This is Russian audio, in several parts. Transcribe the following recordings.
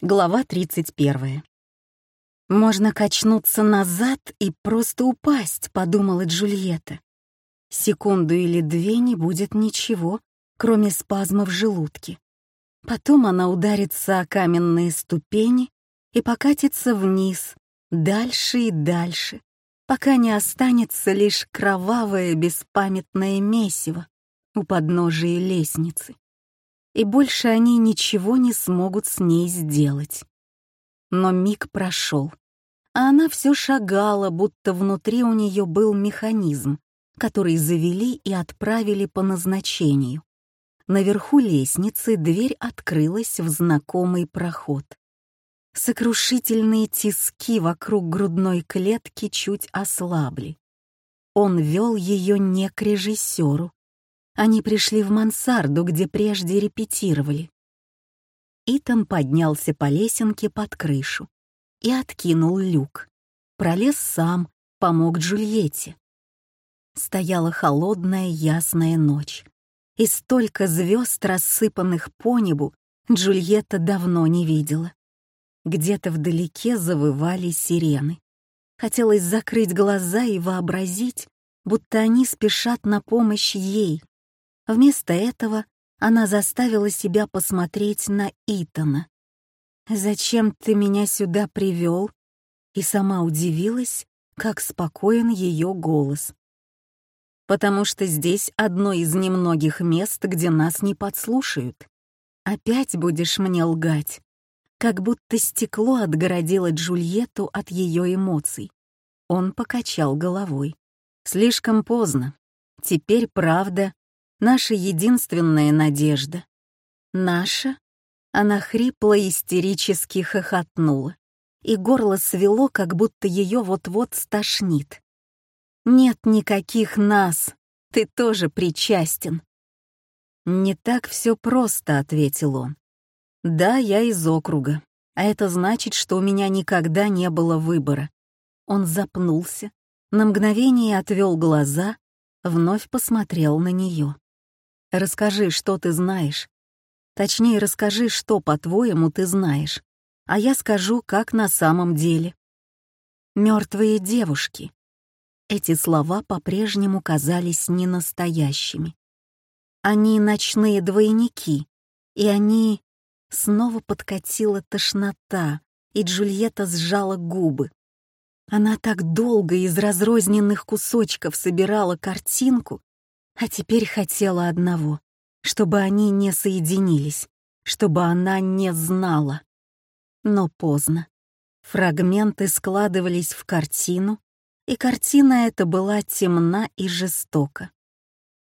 Глава 31. «Можно качнуться назад и просто упасть», — подумала Джульетта. Секунду или две не будет ничего, кроме спазма в желудке. Потом она ударится о каменные ступени и покатится вниз, дальше и дальше, пока не останется лишь кровавое беспамятное месиво у подножия лестницы и больше они ничего не смогут с ней сделать. Но миг прошел, а она все шагала, будто внутри у нее был механизм, который завели и отправили по назначению. Наверху лестницы дверь открылась в знакомый проход. Сокрушительные тиски вокруг грудной клетки чуть ослабли. Он вел ее не к режиссеру, они пришли в мансарду, где прежде репетировали. Итан поднялся по лесенке под крышу и откинул люк. Пролез сам, помог Джульетте. Стояла холодная ясная ночь, и столько звезд, рассыпанных по небу, Джульетта давно не видела. Где-то вдалеке завывали сирены. Хотелось закрыть глаза и вообразить, будто они спешат на помощь ей, Вместо этого она заставила себя посмотреть на Итана. «Зачем ты меня сюда привел?» И сама удивилась, как спокоен ее голос. «Потому что здесь одно из немногих мест, где нас не подслушают. Опять будешь мне лгать?» Как будто стекло отгородило Джульетту от ее эмоций. Он покачал головой. «Слишком поздно. Теперь правда наша единственная надежда. Наша? Она хрипло истерически хохотнула, и горло свело, как будто ее вот-вот стошнит. «Нет никаких нас, ты тоже причастен». «Не так все просто», — ответил он. «Да, я из округа, а это значит, что у меня никогда не было выбора». Он запнулся, на мгновение отвел глаза, вновь посмотрел на нее. Расскажи, что ты знаешь. Точнее, расскажи, что, по-твоему, ты знаешь. А я скажу, как на самом деле. Мертвые девушки. Эти слова по-прежнему казались ненастоящими. Они ночные двойники, и они... Снова подкатила тошнота, и Джульетта сжала губы. Она так долго из разрозненных кусочков собирала картинку, а теперь хотела одного, чтобы они не соединились, чтобы она не знала. Но поздно. Фрагменты складывались в картину, и картина эта была темна и жестока.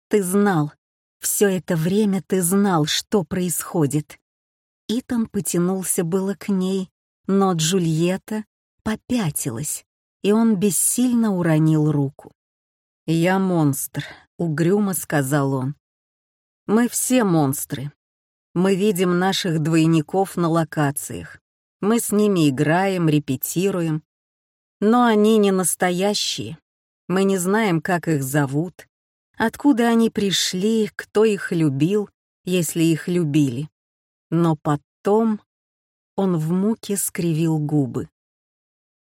Ты знал, все это время ты знал, что происходит. Итан потянулся было к ней, но Джульетта попятилась, и он бессильно уронил руку. «Я монстр», — угрюмо сказал он. «Мы все монстры. Мы видим наших двойников на локациях. Мы с ними играем, репетируем. Но они не настоящие. Мы не знаем, как их зовут, откуда они пришли, кто их любил, если их любили. Но потом он в муке скривил губы.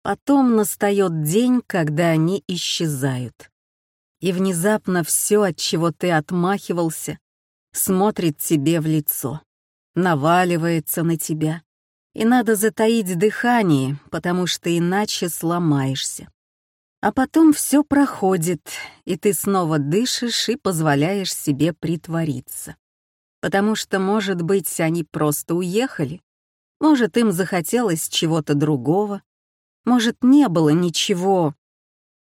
Потом настает день, когда они исчезают и внезапно все, от чего ты отмахивался, смотрит тебе в лицо, наваливается на тебя, и надо затаить дыхание, потому что иначе сломаешься. А потом все проходит, и ты снова дышишь и позволяешь себе притвориться. Потому что, может быть, они просто уехали, может, им захотелось чего-то другого, может, не было ничего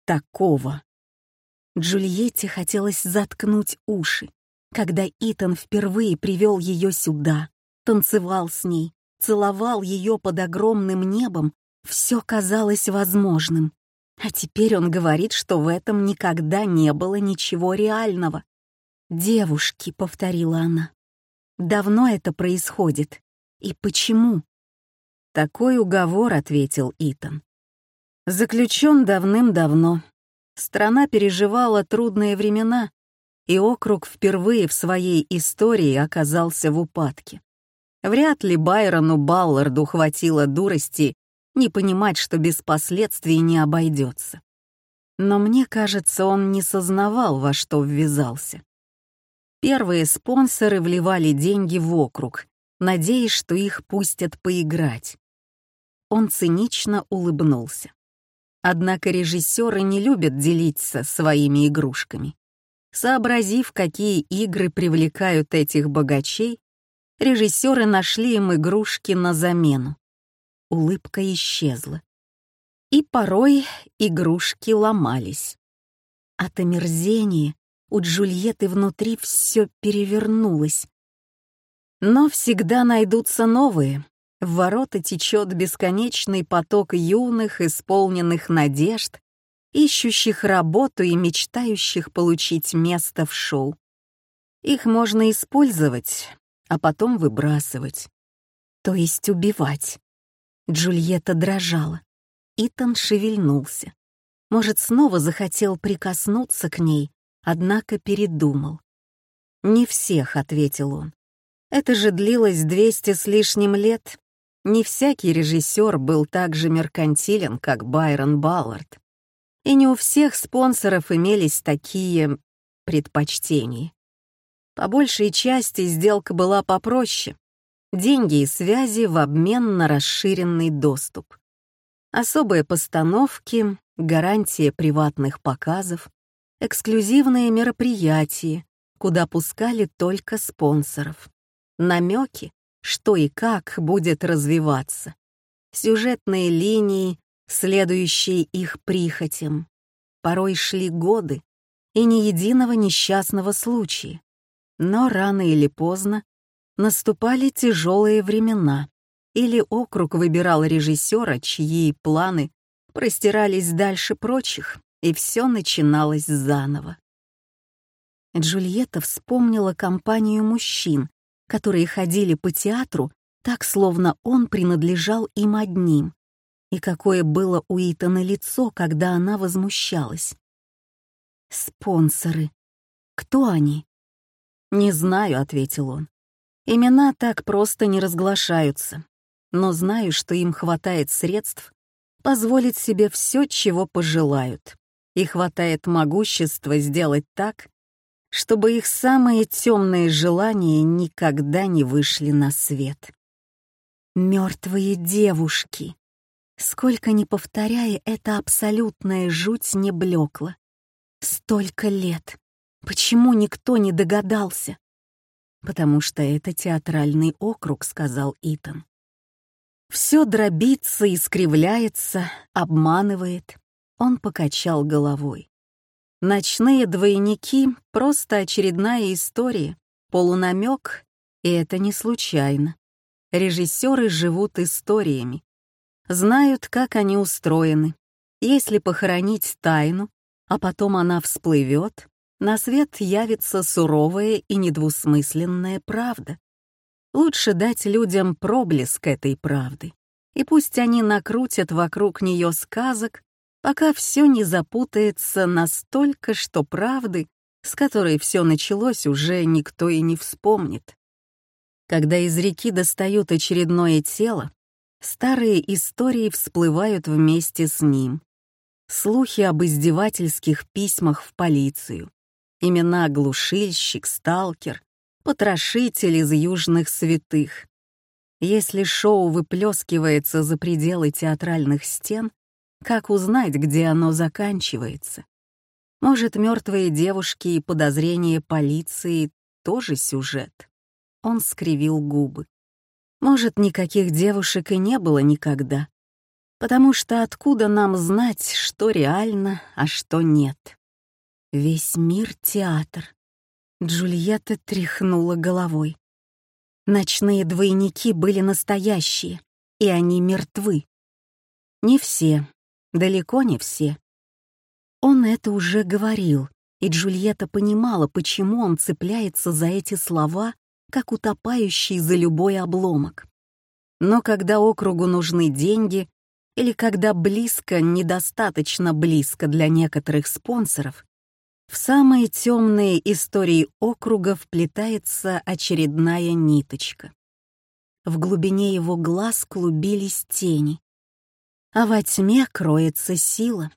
такого. Джульетте хотелось заткнуть уши, когда Итан впервые привел ее сюда, танцевал с ней, целовал ее под огромным небом, все казалось возможным. А теперь он говорит, что в этом никогда не было ничего реального. «Девушки», — повторила она, — «давно это происходит. И почему?» «Такой уговор», — ответил Итан. «Заключен давным-давно, Страна переживала трудные времена, и округ впервые в своей истории оказался в упадке. Вряд ли Байрону Балларду хватило дурости не понимать, что без последствий не обойдется. Но мне кажется, он не сознавал, во что ввязался. Первые спонсоры вливали деньги в округ, надеясь, что их пустят поиграть. Он цинично улыбнулся. Однако режиссеры не любят делиться своими игрушками. Сообразив, какие игры привлекают этих богачей, режиссеры нашли им игрушки на замену. Улыбка исчезла. И порой игрушки ломались. От омерзения у Джульетты внутри все перевернулось. Но всегда найдутся новые. В ворота течет бесконечный поток юных, исполненных надежд, ищущих работу и мечтающих получить место в шоу. Их можно использовать, а потом выбрасывать. То есть убивать. Джульетта дрожала. Итан шевельнулся. Может, снова захотел прикоснуться к ней, однако передумал. «Не всех», — ответил он. «Это же длилось двести с лишним лет. Не всякий режиссер был так же меркантилен, как Байрон Баллард. И не у всех спонсоров имелись такие предпочтения. По большей части сделка была попроще. Деньги и связи в обмен на расширенный доступ. Особые постановки, гарантия приватных показов, эксклюзивные мероприятия, куда пускали только спонсоров. Намеки, что и как будет развиваться. Сюжетные линии, следующие их прихотям. Порой шли годы, и ни единого несчастного случая. Но рано или поздно наступали тяжелые времена, или округ выбирал режиссера, чьи планы простирались дальше прочих, и все начиналось заново. Джульетта вспомнила компанию мужчин, которые ходили по театру так, словно он принадлежал им одним, и какое было у Итана лицо, когда она возмущалась. «Спонсоры. Кто они?» «Не знаю», — ответил он. «Имена так просто не разглашаются, но знаю, что им хватает средств позволить себе все, чего пожелают, и хватает могущества сделать так, чтобы их самые темные желания никогда не вышли на свет. Мертвые девушки. Сколько ни повторяя, эта абсолютная жуть не блекла. Столько лет. Почему никто не догадался? Потому что это театральный округ, сказал Итан. Все дробится, искривляется, обманывает. Он покачал головой. Ночные двойники — просто очередная история, полунамек, и это не случайно. Режиссеры живут историями, знают, как они устроены. Если похоронить тайну, а потом она всплывет, на свет явится суровая и недвусмысленная правда. Лучше дать людям проблеск этой правды, и пусть они накрутят вокруг нее сказок, пока все не запутается настолько, что правды, с которой все началось, уже никто и не вспомнит. Когда из реки достают очередное тело, старые истории всплывают вместе с ним. Слухи об издевательских письмах в полицию, имена глушильщик, сталкер, потрошитель из южных святых. Если шоу выплескивается за пределы театральных стен, как узнать, где оно заканчивается? Может, мертвые девушки и подозрения полиции тоже сюжет? Он скривил губы. Может, никаких девушек и не было никогда. Потому что откуда нам знать, что реально, а что нет? Весь мир — театр. Джульетта тряхнула головой. Ночные двойники были настоящие, и они мертвы. Не все, далеко не все. Он это уже говорил, и Джульетта понимала, почему он цепляется за эти слова, как утопающий за любой обломок. Но когда округу нужны деньги, или когда близко, недостаточно близко для некоторых спонсоров, в самые темные истории округа вплетается очередная ниточка. В глубине его глаз клубились тени. А во тьме кроется сила.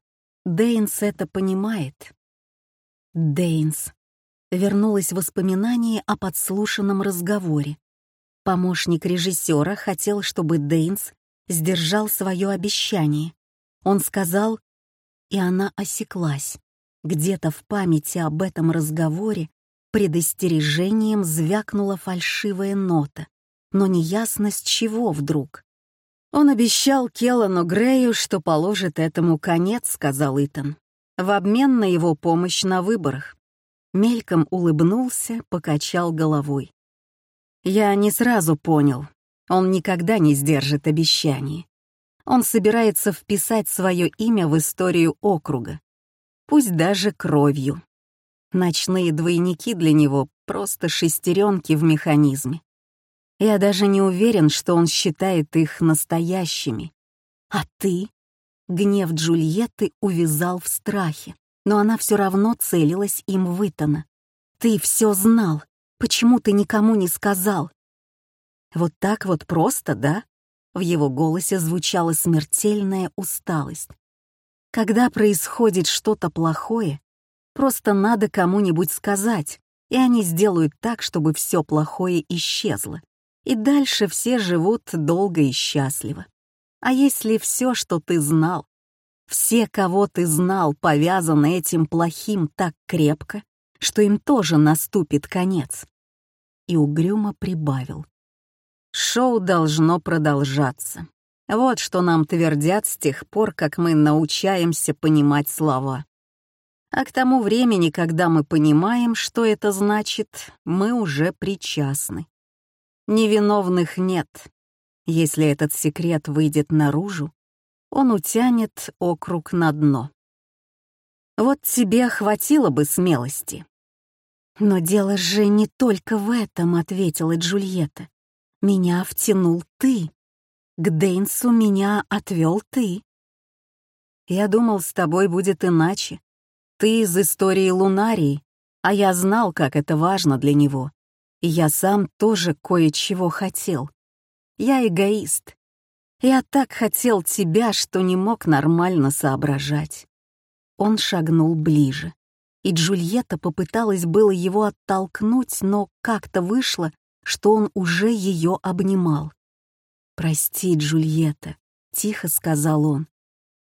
Дейнс это понимает. Дейнс. Вернулось воспоминание о подслушанном разговоре. Помощник режиссера хотел, чтобы Дейнс сдержал свое обещание. Он сказал, и она осеклась. Где-то в памяти об этом разговоре предостережением звякнула фальшивая нота, но неясно с чего вдруг. «Он обещал Келлану Грею, что положит этому конец», — сказал Итан, в обмен на его помощь на выборах. Мельком улыбнулся, покачал головой. Я не сразу понял. Он никогда не сдержит обещаний. Он собирается вписать свое имя в историю округа. Пусть даже кровью. Ночные двойники для него — просто шестеренки в механизме. Я даже не уверен, что он считает их настоящими. А ты? Гнев Джульетты увязал в страхе, но она все равно целилась им в Итана. Ты все знал. Почему ты никому не сказал?» «Вот так вот просто, да?» В его голосе звучала смертельная усталость. «Когда происходит что-то плохое, просто надо кому-нибудь сказать, и они сделают так, чтобы все плохое исчезло. И дальше все живут долго и счастливо. А если все, что ты знал, все, кого ты знал, повязаны этим плохим так крепко, что им тоже наступит конец, и угрюмо прибавил. «Шоу должно продолжаться. Вот что нам твердят с тех пор, как мы научаемся понимать слова. А к тому времени, когда мы понимаем, что это значит, мы уже причастны. Невиновных нет. Если этот секрет выйдет наружу, он утянет округ на дно. Вот тебе хватило бы смелости «Но дело же не только в этом», — ответила Джульетта. «Меня втянул ты. К Дейнсу меня отвел ты». «Я думал, с тобой будет иначе. Ты из истории Лунарии, а я знал, как это важно для него. И я сам тоже кое-чего хотел. Я эгоист. Я так хотел тебя, что не мог нормально соображать». Он шагнул ближе и Джульетта попыталась было его оттолкнуть, но как-то вышло, что он уже ее обнимал. «Прости, Джульетта», — тихо сказал он.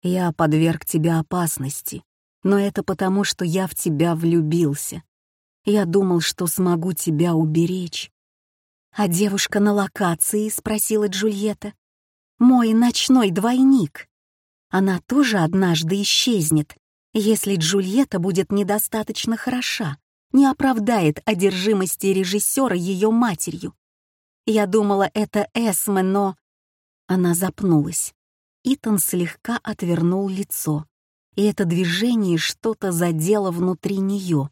«Я подверг тебя опасности, но это потому, что я в тебя влюбился. Я думал, что смогу тебя уберечь». «А девушка на локации?» — спросила Джульетта. «Мой ночной двойник. Она тоже однажды исчезнет, если Джульетта будет недостаточно хороша, не оправдает одержимости режиссера ее матерью. Я думала, это Эсме, но... Она запнулась. Итан слегка отвернул лицо, и это движение что-то задело внутри нее,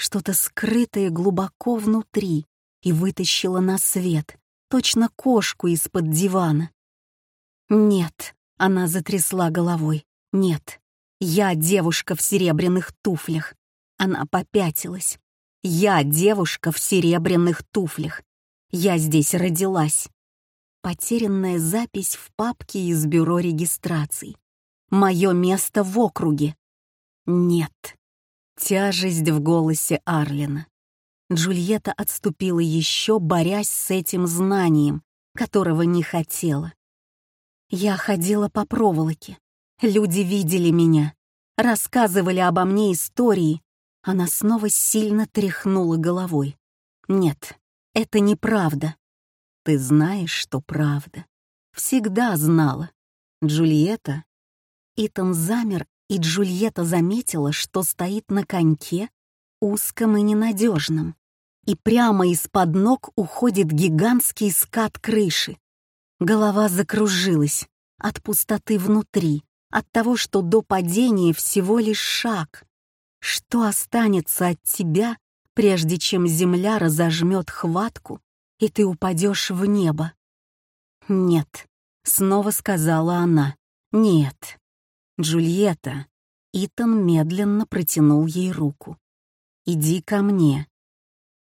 что-то скрытое глубоко внутри, и вытащило на свет, точно кошку из-под дивана. «Нет», — она затрясла головой, — «нет, я девушка в серебряных туфлях. Она попятилась. Я девушка в серебряных туфлях. Я здесь родилась. Потерянная запись в папке из бюро регистраций. Мое место в округе. Нет. Тяжесть в голосе Арлина. Джульетта отступила еще, борясь с этим знанием, которого не хотела. Я ходила по проволоке. Люди видели меня, рассказывали обо мне истории. Она снова сильно тряхнула головой. Нет, это неправда. Ты знаешь, что правда. Всегда знала. Джульетта. Итан замер, и Джульетта заметила, что стоит на коньке, узком и ненадежном, и прямо из-под ног уходит гигантский скат крыши. Голова закружилась от пустоты внутри, от того, что до падения всего лишь шаг. Что останется от тебя, прежде чем земля разожмет хватку, и ты упадешь в небо? Нет, снова сказала она. Нет. Джульетта. Итан медленно протянул ей руку. «Иди ко мне».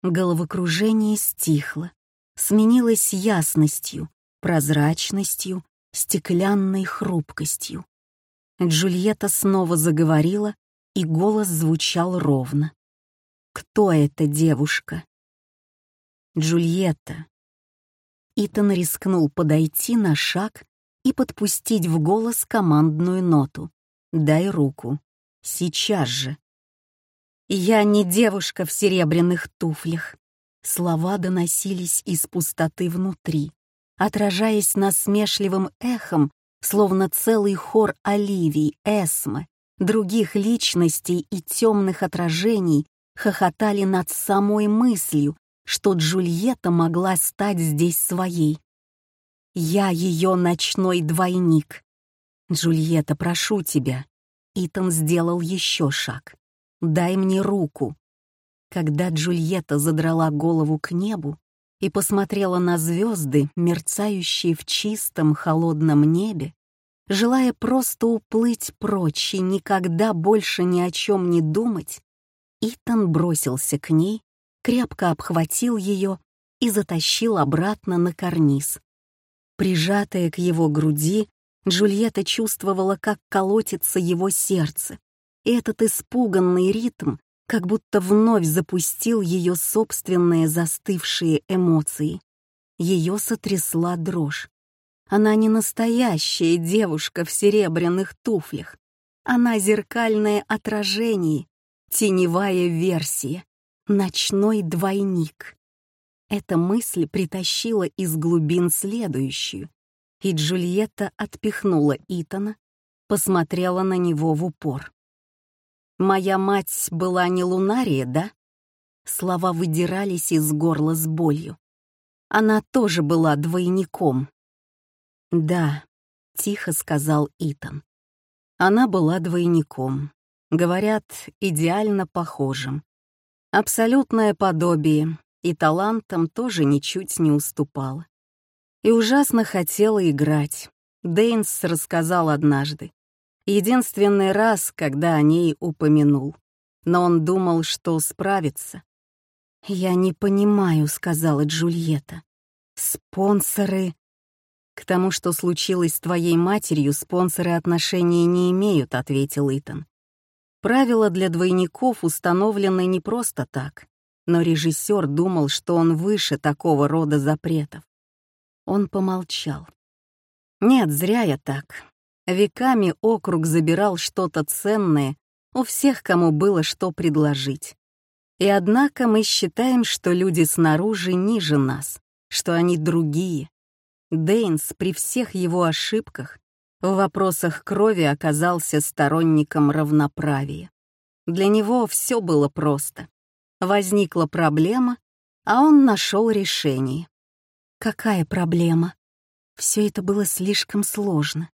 Головокружение стихло. сменилось ясностью, прозрачностью, стеклянной хрупкостью. Джульетта снова заговорила, и голос звучал ровно. «Кто эта девушка?» «Джульетта». Итан рискнул подойти на шаг и подпустить в голос командную ноту. «Дай руку. Сейчас же». «Я не девушка в серебряных туфлях». Слова доносились из пустоты внутри, отражаясь насмешливым эхом, словно целый хор Оливий, Эсмы, других личностей и темных отражений хохотали над самой мыслью, что Джульетта могла стать здесь своей. Я ее ночной двойник. Джульетта, прошу тебя. Итан сделал еще шаг. Дай мне руку. Когда Джульетта задрала голову к небу и посмотрела на звезды, мерцающие в чистом холодном небе, желая просто уплыть прочь и никогда больше ни о чем не думать, Итан бросился к ней, крепко обхватил ее и затащил обратно на карниз. Прижатая к его груди, Джульетта чувствовала, как колотится его сердце, и этот испуганный ритм как будто вновь запустил ее собственные застывшие эмоции. Ее сотрясла дрожь. Она не настоящая девушка в серебряных туфлях. Она зеркальное отражение, теневая версия, ночной двойник. Эта мысль притащила из глубин следующую, и Джульетта отпихнула Итана, посмотрела на него в упор. «Моя мать была не лунария, да?» Слова выдирались из горла с болью. Она тоже была двойником. «Да», — тихо сказал Итан. Она была двойником. Говорят, идеально похожим. Абсолютное подобие, и талантом тоже ничуть не уступала. И ужасно хотела играть. Дейнс рассказал однажды. Единственный раз, когда о ней упомянул. Но он думал, что справится. «Я не понимаю», — сказала Джульетта. «Спонсоры...» «К тому, что случилось с твоей матерью, спонсоры отношения не имеют», — ответил Итан. «Правила для двойников установлены не просто так но режиссер думал, что он выше такого рода запретов. Он помолчал. «Нет, зря я так. Веками округ забирал что-то ценное у всех, кому было что предложить. И однако мы считаем, что люди снаружи ниже нас, что они другие. Дейнс при всех его ошибках в вопросах крови оказался сторонником равноправия. Для него все было просто. Возникла проблема, а он нашел решение. Какая проблема? Все это было слишком сложно.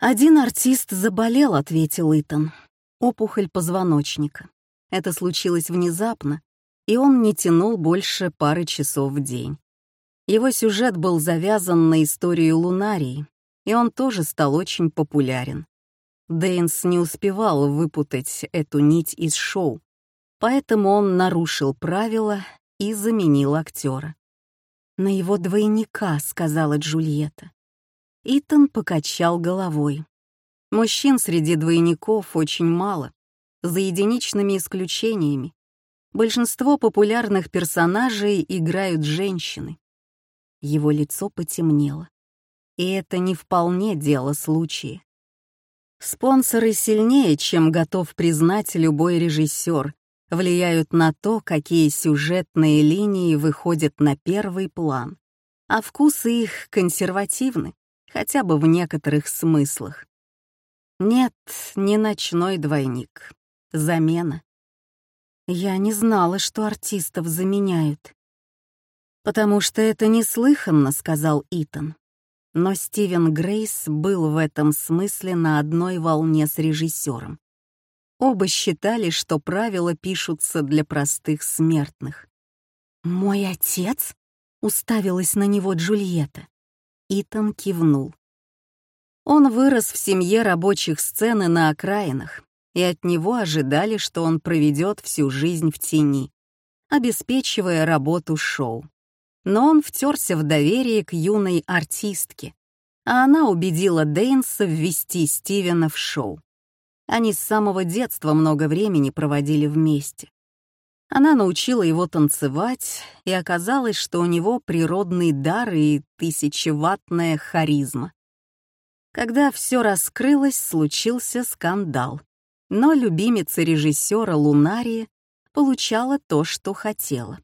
«Один артист заболел», — ответил Итан. «Опухоль позвоночника. Это случилось внезапно, и он не тянул больше пары часов в день. Его сюжет был завязан на историю Лунарии, и он тоже стал очень популярен. Дейнс не успевал выпутать эту нить из шоу, Поэтому он нарушил правила и заменил актера. «На его двойника», — сказала Джульетта. Итан покачал головой. Мужчин среди двойников очень мало, за единичными исключениями. Большинство популярных персонажей играют женщины. Его лицо потемнело. И это не вполне дело случая. Спонсоры сильнее, чем готов признать любой режиссер, влияют на то, какие сюжетные линии выходят на первый план, а вкусы их консервативны, хотя бы в некоторых смыслах. Нет, не ночной двойник. Замена. Я не знала, что артистов заменяют. «Потому что это неслыханно», — сказал Итан. Но Стивен Грейс был в этом смысле на одной волне с режиссером. Оба считали, что правила пишутся для простых смертных. «Мой отец?» — уставилась на него Джульетта. Итан кивнул. Он вырос в семье рабочих сцены на окраинах, и от него ожидали, что он проведет всю жизнь в тени, обеспечивая работу шоу. но он втерся в доверие к юной артистке, а она убедила Дейнса ввести Стивена в шоу. Они с самого детства много времени проводили вместе. Она научила его танцевать, и оказалось, что у него природный дар и тысячеваттная харизма. Когда все раскрылось, случился скандал. Но любимица режиссера Лунария получала то, что хотела.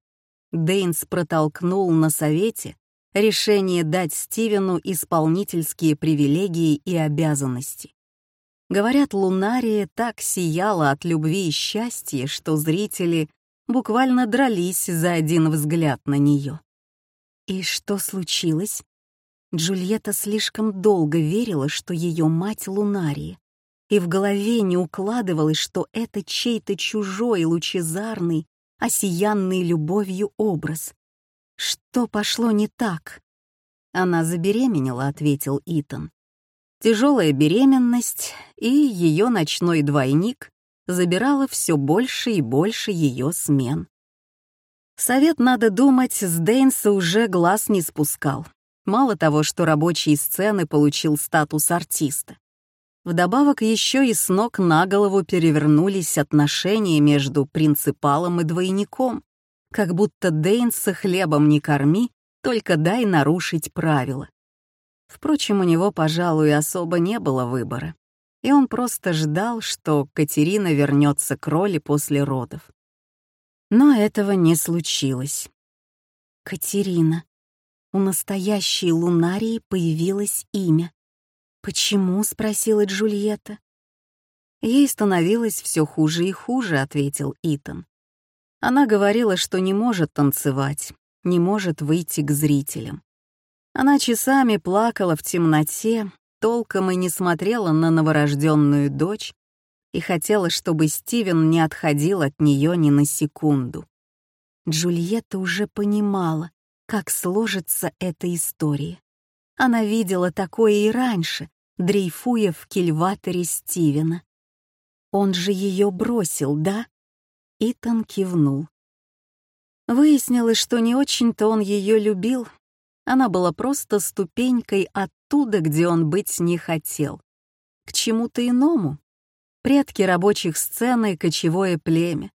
Дейнс протолкнул на совете решение дать Стивену исполнительские привилегии и обязанности. Говорят, Лунария так сияла от любви и счастья, что зрители буквально дрались за один взгляд на нее. И что случилось? Джульетта слишком долго верила, что ее мать Лунария, и в голове не укладывалось, что это чей-то чужой, лучезарный, осиянный любовью образ. Что пошло не так? Она забеременела, ответил Итан. Тяжелая беременность и ее ночной двойник забирала все больше и больше ее смен. Совет, надо думать, с Дейнса уже глаз не спускал. Мало того, что рабочие сцены получил статус артиста. Вдобавок еще и с ног на голову перевернулись отношения между принципалом и двойником, как будто Дейнса хлебом не корми, только дай нарушить правила. Впрочем, у него, пожалуй, особо не было выбора и он просто ждал, что Катерина вернется к роли после родов. Но этого не случилось. Катерина. У настоящей Лунарии появилось имя. «Почему?» — спросила Джульетта. «Ей становилось все хуже и хуже», — ответил Итан. Она говорила, что не может танцевать, не может выйти к зрителям. Она часами плакала в темноте, толком и не смотрела на новорожденную дочь и хотела, чтобы Стивен не отходил от нее ни на секунду. Джульетта уже понимала, как сложится эта история. Она видела такое и раньше, дрейфуя в кильваторе Стивена. Он же ее бросил, да? Итан кивнул. Выяснилось, что не очень-то он ее любил. Она была просто ступенькой от оттуда, где он быть не хотел, к чему-то иному. Предки рабочих сцены — кочевое племя.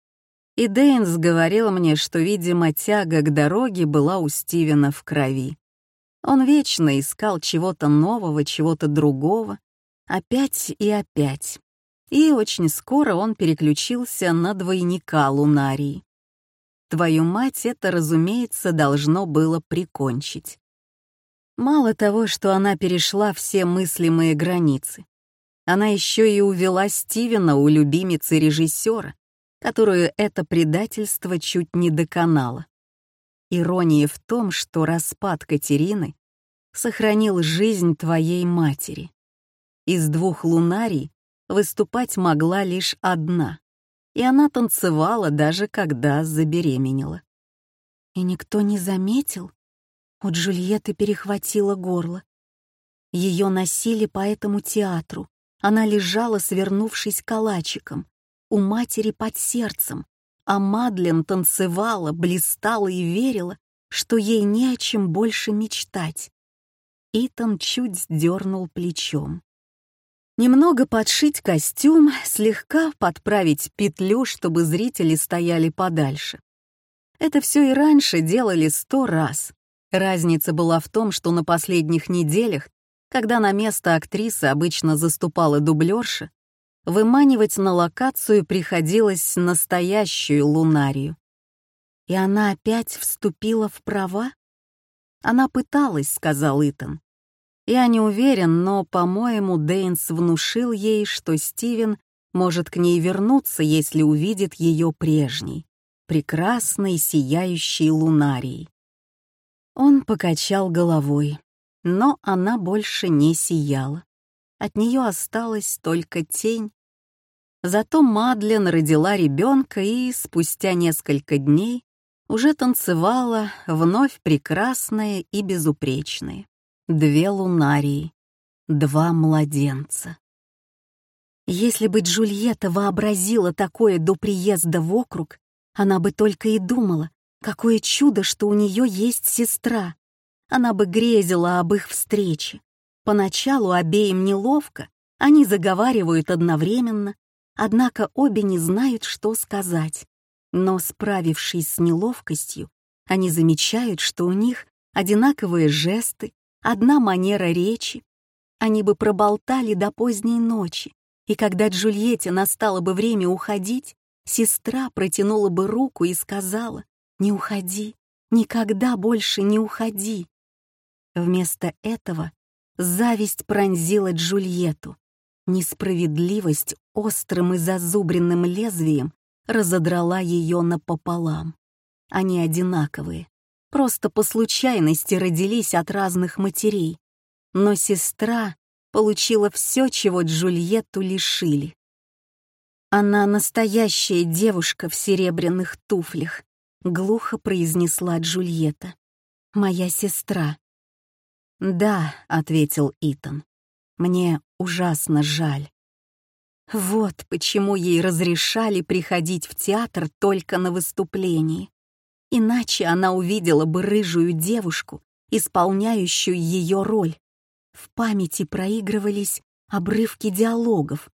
И Дейнс говорил мне, что, видимо, тяга к дороге была у Стивена в крови. Он вечно искал чего-то нового, чего-то другого, опять и опять. И очень скоро он переключился на двойника Лунарии. Твою мать это, разумеется, должно было прикончить. Мало того, что она перешла все мыслимые границы, она еще и увела Стивена у любимицы режиссера, которую это предательство чуть не доконало. Ирония в том, что распад Катерины сохранил жизнь твоей матери. Из двух лунарий выступать могла лишь одна, и она танцевала даже когда забеременела. И никто не заметил? У Джульетты перехватило горло. Ее носили по этому театру. Она лежала, свернувшись калачиком, у матери под сердцем, а Мадлен танцевала, блистала и верила, что ей не о чем больше мечтать. Итан чуть сдернул плечом. Немного подшить костюм, слегка подправить петлю, чтобы зрители стояли подальше. Это все и раньше делали сто раз, Разница была в том, что на последних неделях, когда на место актрисы обычно заступала дублерша, выманивать на локацию приходилось настоящую лунарию. И она опять вступила в права? Она пыталась, сказал Итан. Я не уверен, но, по-моему, Дейнс внушил ей, что Стивен может к ней вернуться, если увидит ее прежней, прекрасной, сияющей лунарией. Он покачал головой, но она больше не сияла. От нее осталась только тень. Зато Мадлен родила ребенка и спустя несколько дней уже танцевала вновь прекрасная и безупречная. Две лунарии, два младенца. Если бы Джульетта вообразила такое до приезда в округ, она бы только и думала, Какое чудо, что у нее есть сестра. Она бы грезила об их встрече. Поначалу обеим неловко, они заговаривают одновременно, однако обе не знают, что сказать. Но, справившись с неловкостью, они замечают, что у них одинаковые жесты, одна манера речи. Они бы проболтали до поздней ночи, и когда Джульетте настало бы время уходить, сестра протянула бы руку и сказала «Не уходи, никогда больше не уходи». Вместо этого зависть пронзила Джульетту. Несправедливость острым и зазубренным лезвием разодрала ее напополам. Они одинаковые, просто по случайности родились от разных матерей. Но сестра получила все, чего Джульетту лишили. Она настоящая девушка в серебряных туфлях, глухо произнесла Джульетта. «Моя сестра». «Да», — ответил Итан, — «мне ужасно жаль». Вот почему ей разрешали приходить в театр только на выступлении. Иначе она увидела бы рыжую девушку, исполняющую ее роль. В памяти проигрывались обрывки диалогов,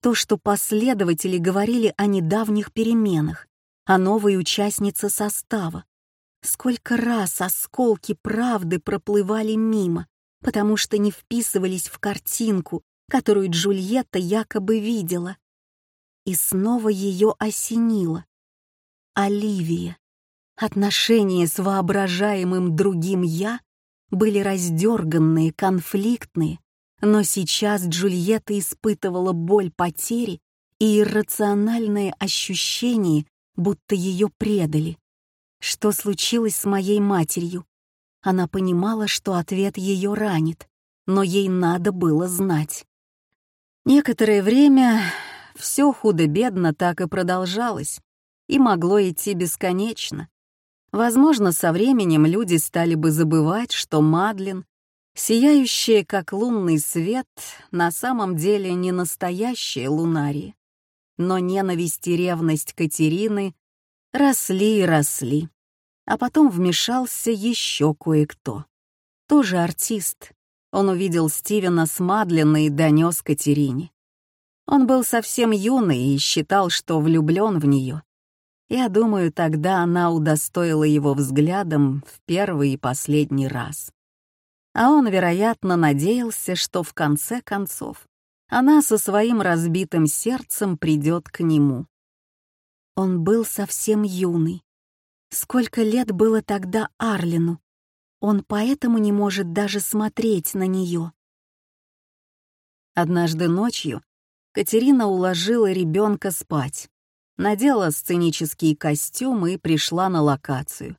то, что последователи говорили о недавних переменах, о новой участнице состава. Сколько раз осколки правды проплывали мимо, потому что не вписывались в картинку, которую Джульетта якобы видела. И снова ее осенило. Оливия. Отношения с воображаемым другим «я» были раздерганные, конфликтные, но сейчас Джульетта испытывала боль потери и иррациональное ощущение, будто ее предали. Что случилось с моей матерью? Она понимала, что ответ ее ранит, но ей надо было знать. Некоторое время все худо-бедно так и продолжалось, и могло идти бесконечно. Возможно, со временем люди стали бы забывать, что Мадлен, сияющая как лунный свет, на самом деле не настоящая лунария. Но ненависть и ревность Катерины росли и росли. А потом вмешался еще кое-кто. Тоже артист, он увидел Стивена с Мадлен и донес Катерине. Он был совсем юный и считал, что влюблен в нее. Я думаю, тогда она удостоила его взглядом в первый и последний раз. А он, вероятно, надеялся, что в конце концов она со своим разбитым сердцем придет к нему. Он был совсем юный. Сколько лет было тогда Арлину? Он поэтому не может даже смотреть на нее. Однажды ночью Катерина уложила ребенка спать, надела сценический костюм и пришла на локацию.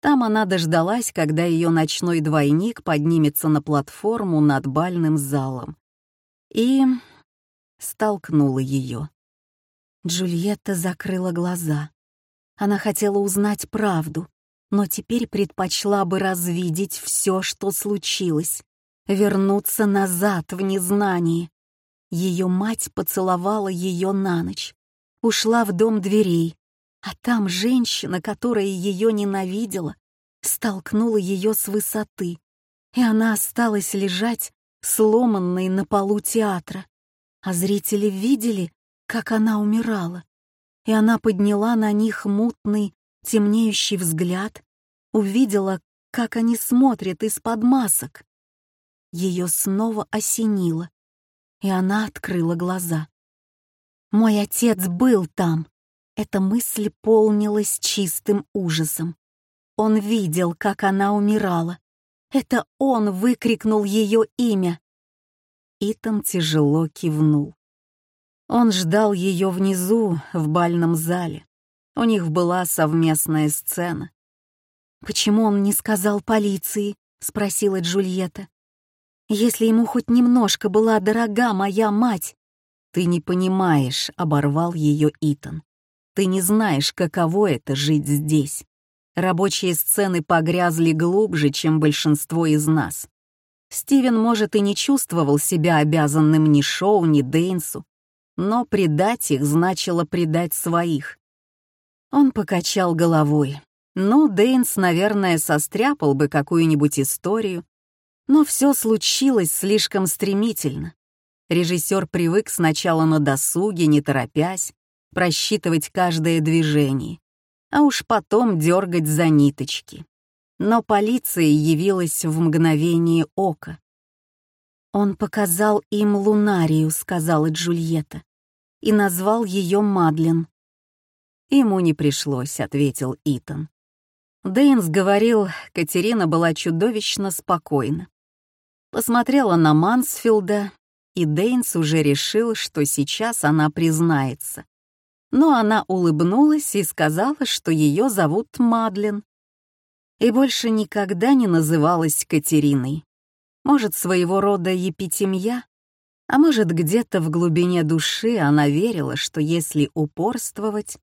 Там она дождалась, когда ее ночной двойник поднимется на платформу над бальным залом. И столкнула ее. Джульетта закрыла глаза. Она хотела узнать правду, но теперь предпочла бы развидеть все, что случилось, вернуться назад в незнание. Ее мать поцеловала ее на ночь, ушла в дом дверей, а там женщина, которая ее ненавидела, столкнула ее с высоты, и она осталась лежать, сломанной на полу театра. А зрители видели, как она умирала, и она подняла на них мутный, темнеющий взгляд, увидела, как они смотрят из-под масок. Ее снова осенило, и она открыла глаза. «Мой отец был там!» Эта мысль полнилась чистым ужасом. Он видел, как она умирала. Это он выкрикнул ее имя. Итан тяжело кивнул. Он ждал ее внизу, в бальном зале. У них была совместная сцена. «Почему он не сказал полиции?» — спросила Джульетта. «Если ему хоть немножко была дорога моя мать...» «Ты не понимаешь», — оборвал ее Итан. «Ты не знаешь, каково это жить здесь. Рабочие сцены погрязли глубже, чем большинство из нас. Стивен, может, и не чувствовал себя обязанным ни Шоу, ни Дейнсу, но предать их значило предать своих. Он покачал головой. Ну, Дейнс, наверное, состряпал бы какую-нибудь историю, но все случилось слишком стремительно. Режиссер привык сначала на досуге, не торопясь, просчитывать каждое движение, а уж потом дергать за ниточки. Но полиция явилась в мгновение ока. «Он показал им лунарию», — сказала Джульетта, и назвал ее Мадлен. «Ему не пришлось», — ответил Итан. Дейнс говорил, Катерина была чудовищно спокойна. Посмотрела на Мансфилда, и Дейнс уже решил, что сейчас она признается. Но она улыбнулась и сказала, что ее зовут Мадлен. И больше никогда не называлась Катериной. Может, своего рода епитемья? А может, где-то в глубине души она верила, что если упорствовать,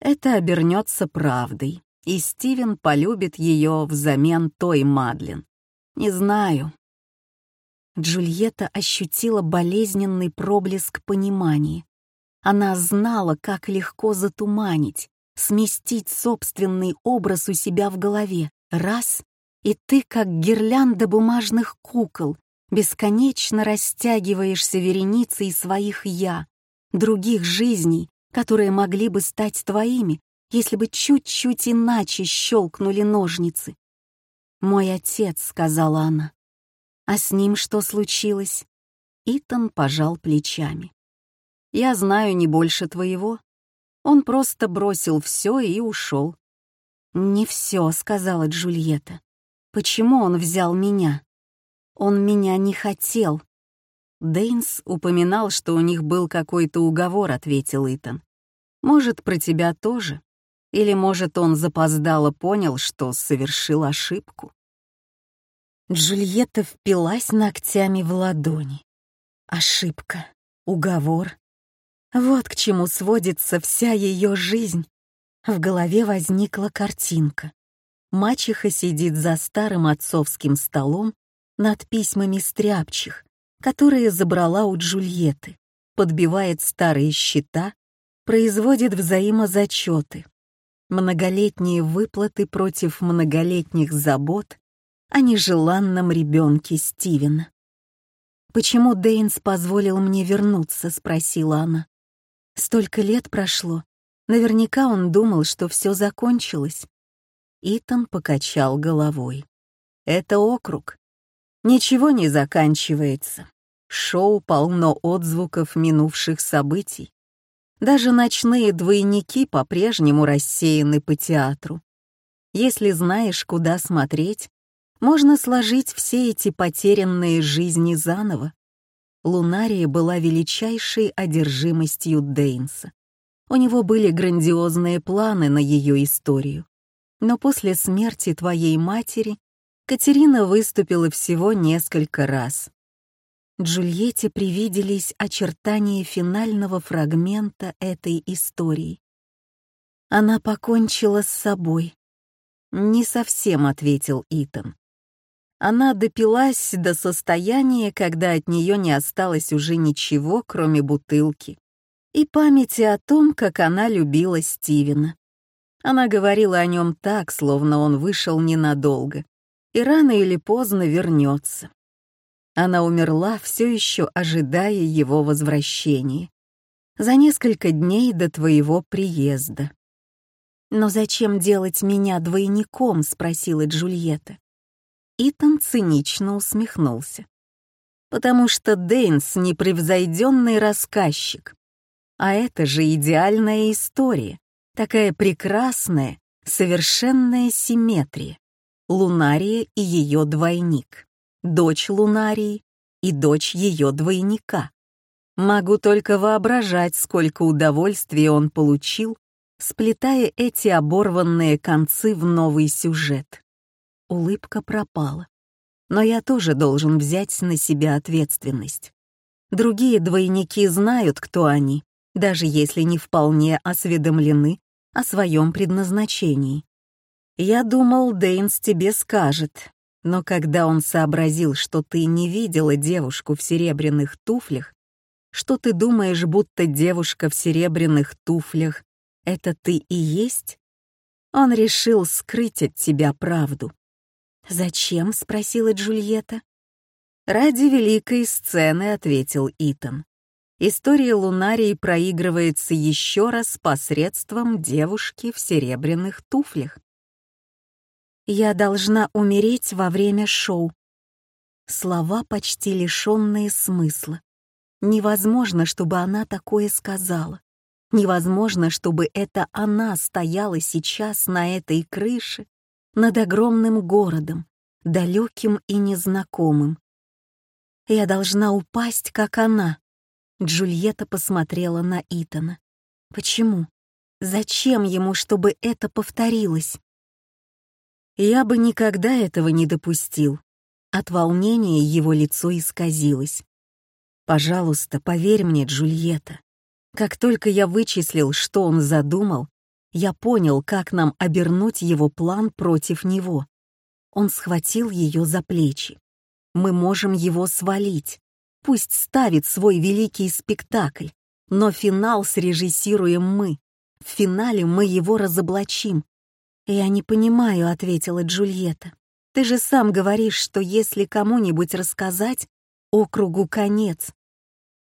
это обернется правдой, и Стивен полюбит ее взамен той Мадлен. Не знаю. Джульетта ощутила болезненный проблеск понимания. Она знала, как легко затуманить, сместить собственный образ у себя в голове. Раз — и ты, как гирлянда бумажных кукол, бесконечно растягиваешься вереницей своих «я», других жизней, которые могли бы стать твоими, если бы чуть-чуть иначе щелкнули ножницы. «Мой отец», — сказала она. «А с ним что случилось?» Итан пожал плечами. «Я знаю не больше твоего. Он просто бросил все и ушел». «Не все», — сказала Джульетта. «Почему он взял меня?» «Он меня не хотел». Дейнс упоминал, что у них был какой-то уговор, ответил Итан. «Может, про тебя тоже?» Или, может, он запоздало понял, что совершил ошибку? Джульетта впилась ногтями в ладони. Ошибка, уговор. Вот к чему сводится вся ее жизнь. В голове возникла картинка. Мачеха сидит за старым отцовским столом над письмами стряпчих, которые забрала у Джульетты, подбивает старые счета, производит взаимозачеты, многолетние выплаты против многолетних забот о нежеланном ребенке Стивена. «Почему Дейнс позволил мне вернуться?» — спросила она. «Столько лет прошло. Наверняка он думал, что все закончилось». Итан покачал головой. «Это округ. Ничего не заканчивается. Шоу полно отзвуков минувших событий. Даже ночные двойники по-прежнему рассеяны по театру. Если знаешь, куда смотреть, можно сложить все эти потерянные жизни заново. Лунария была величайшей одержимостью Дейнса. У него были грандиозные планы на ее историю. Но после смерти твоей матери Катерина выступила всего несколько раз. Джульетте привиделись очертания финального фрагмента этой истории. Она покончила с собой. «Не совсем», — ответил Итан. Она допилась до состояния, когда от нее не осталось уже ничего, кроме бутылки, и памяти о том, как она любила Стивена. Она говорила о нем так, словно он вышел ненадолго, и рано или поздно вернется. Она умерла, все еще ожидая его возвращения. За несколько дней до твоего приезда. «Но зачем делать меня двойником?» — спросила Джульетта. Итан цинично усмехнулся. «Потому что Дейнс — непревзойденный рассказчик. А это же идеальная история, такая прекрасная, совершенная симметрия. Лунария и ее двойник дочь Лунарии и дочь ее двойника. Могу только воображать, сколько удовольствия он получил, сплетая эти оборванные концы в новый сюжет. Улыбка пропала. Но я тоже должен взять на себя ответственность. Другие двойники знают, кто они, даже если не вполне осведомлены о своем предназначении. Я думал, Дейнс тебе скажет, но когда он сообразил, что ты не видела девушку в серебряных туфлях, что ты думаешь, будто девушка в серебряных туфлях — это ты и есть, Он решил скрыть от тебя правду. «Зачем?» — спросила Джульетта. «Ради великой сцены», — ответил Итан. История Лунарии проигрывается еще раз посредством девушки в серебряных туфлях. «Я должна умереть во время шоу». Слова почти лишенные смысла. Невозможно, чтобы она такое сказала. Невозможно, чтобы это она стояла сейчас на этой крыше над огромным городом, далеким и незнакомым. Я должна упасть, как она. Джульетта посмотрела на Итана. Почему? Зачем ему, чтобы это повторилось? Я бы никогда этого не допустил. От волнения его лицо исказилось. Пожалуйста, поверь мне, Джульетта. Как только я вычислил, что он задумал, я понял, как нам обернуть его план против него. Он схватил ее за плечи. Мы можем его свалить. Пусть ставит свой великий спектакль, но финал срежиссируем мы. В финале мы его разоблачим. «Я не понимаю», — ответила Джульетта. «Ты же сам говоришь, что если кому-нибудь рассказать, округу конец.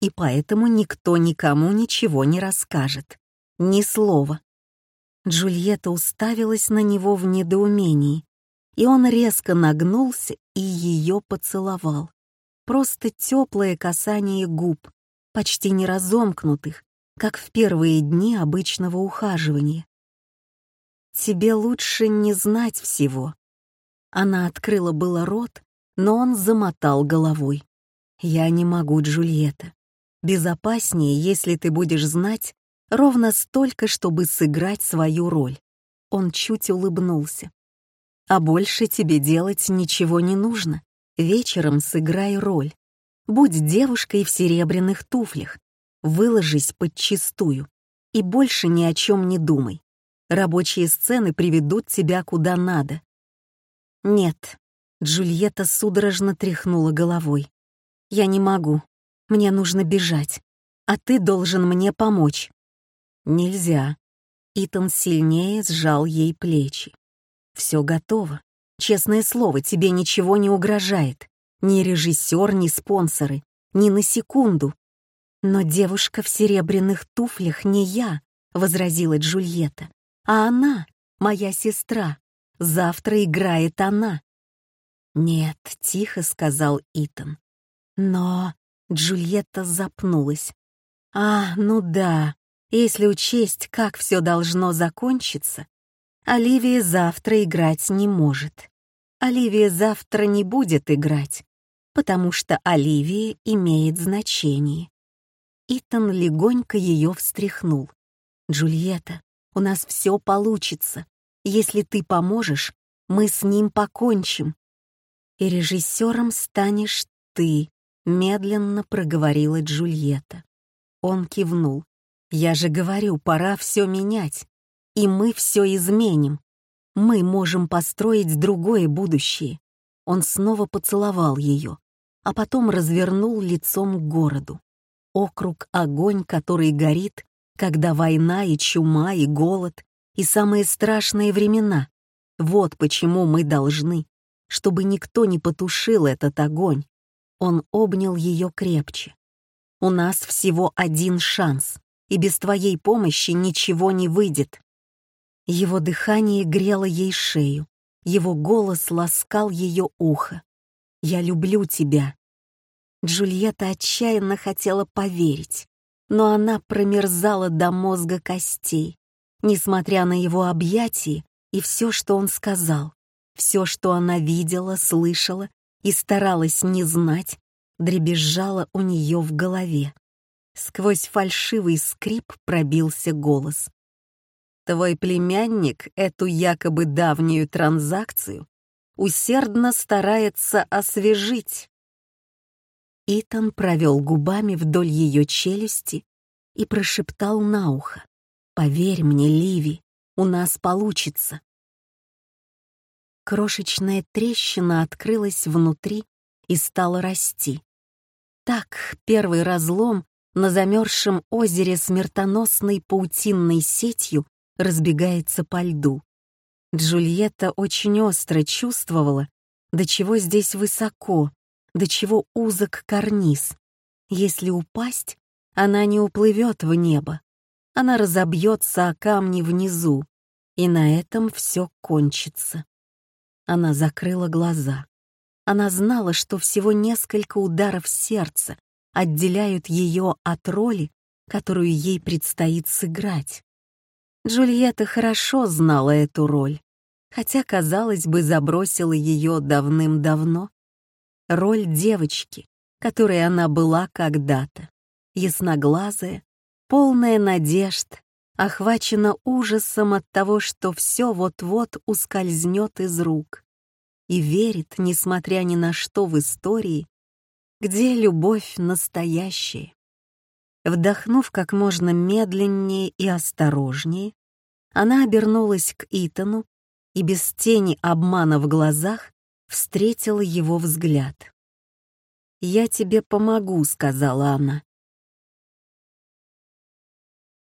И поэтому никто никому ничего не расскажет. Ни слова. Джульетта уставилась на него в недоумении, и он резко нагнулся и ее поцеловал. Просто теплое касание губ, почти не разомкнутых, как в первые дни обычного ухаживания. «Тебе лучше не знать всего». Она открыла было рот, но он замотал головой. «Я не могу, Джульетта. Безопаснее, если ты будешь знать, Ровно столько, чтобы сыграть свою роль. Он чуть улыбнулся. А больше тебе делать ничего не нужно. Вечером сыграй роль. Будь девушкой в серебряных туфлях. Выложись подчистую. И больше ни о чем не думай. Рабочие сцены приведут тебя куда надо. Нет. Джульетта судорожно тряхнула головой. Я не могу. Мне нужно бежать. А ты должен мне помочь. «Нельзя». Итан сильнее сжал ей плечи. «Все готово. Честное слово, тебе ничего не угрожает. Ни режиссер, ни спонсоры. Ни на секунду. Но девушка в серебряных туфлях не я», — возразила Джульетта. «А она, моя сестра. Завтра играет она». «Нет», — тихо сказал Итан. «Но...» — Джульетта запнулась. «А, ну да, если учесть, как все должно закончиться, Оливия завтра играть не может. Оливия завтра не будет играть, потому что Оливия имеет значение. Итан легонько ее встряхнул. «Джульетта, у нас все получится. Если ты поможешь, мы с ним покончим. И режиссером станешь ты», — медленно проговорила Джульетта. Он кивнул. Я же говорю, пора все менять. И мы все изменим. Мы можем построить другое будущее. Он снова поцеловал ее, а потом развернул лицом к городу. Округ — огонь, который горит, когда война и чума, и голод, и самые страшные времена. Вот почему мы должны, чтобы никто не потушил этот огонь. Он обнял ее крепче. У нас всего один шанс и без твоей помощи ничего не выйдет». Его дыхание грело ей шею, его голос ласкал ее ухо. «Я люблю тебя». Джульетта отчаянно хотела поверить, но она промерзала до мозга костей, несмотря на его объятия и все, что он сказал, все, что она видела, слышала и старалась не знать, дребезжало у нее в голове. Сквозь фальшивый скрип пробился голос. «Твой племянник эту якобы давнюю транзакцию усердно старается освежить». Итан провел губами вдоль ее челюсти и прошептал на ухо. «Поверь мне, Ливи, у нас получится». Крошечная трещина открылась внутри и стала расти. Так первый разлом на замерзшем озере смертоносной паутинной сетью разбегается по льду, Джульетта очень остро чувствовала, до чего здесь высоко, до чего узок карниз. Если упасть, она не уплывет в небо. Она разобьется о камни внизу, и на этом все кончится. Она закрыла глаза. Она знала, что всего несколько ударов сердца отделяют ее от роли, которую ей предстоит сыграть. Джульетта хорошо знала эту роль, хотя, казалось бы, забросила ее давным-давно. Роль девочки, которой она была когда-то, ясноглазая, полная надежд, охвачена ужасом от того, что все вот-вот ускользнет из рук, и верит, несмотря ни на что в истории, где любовь настоящая. Вдохнув как можно медленнее и осторожнее, она обернулась к Итану и без тени обмана в глазах встретила его взгляд. «Я тебе помогу», — сказала она.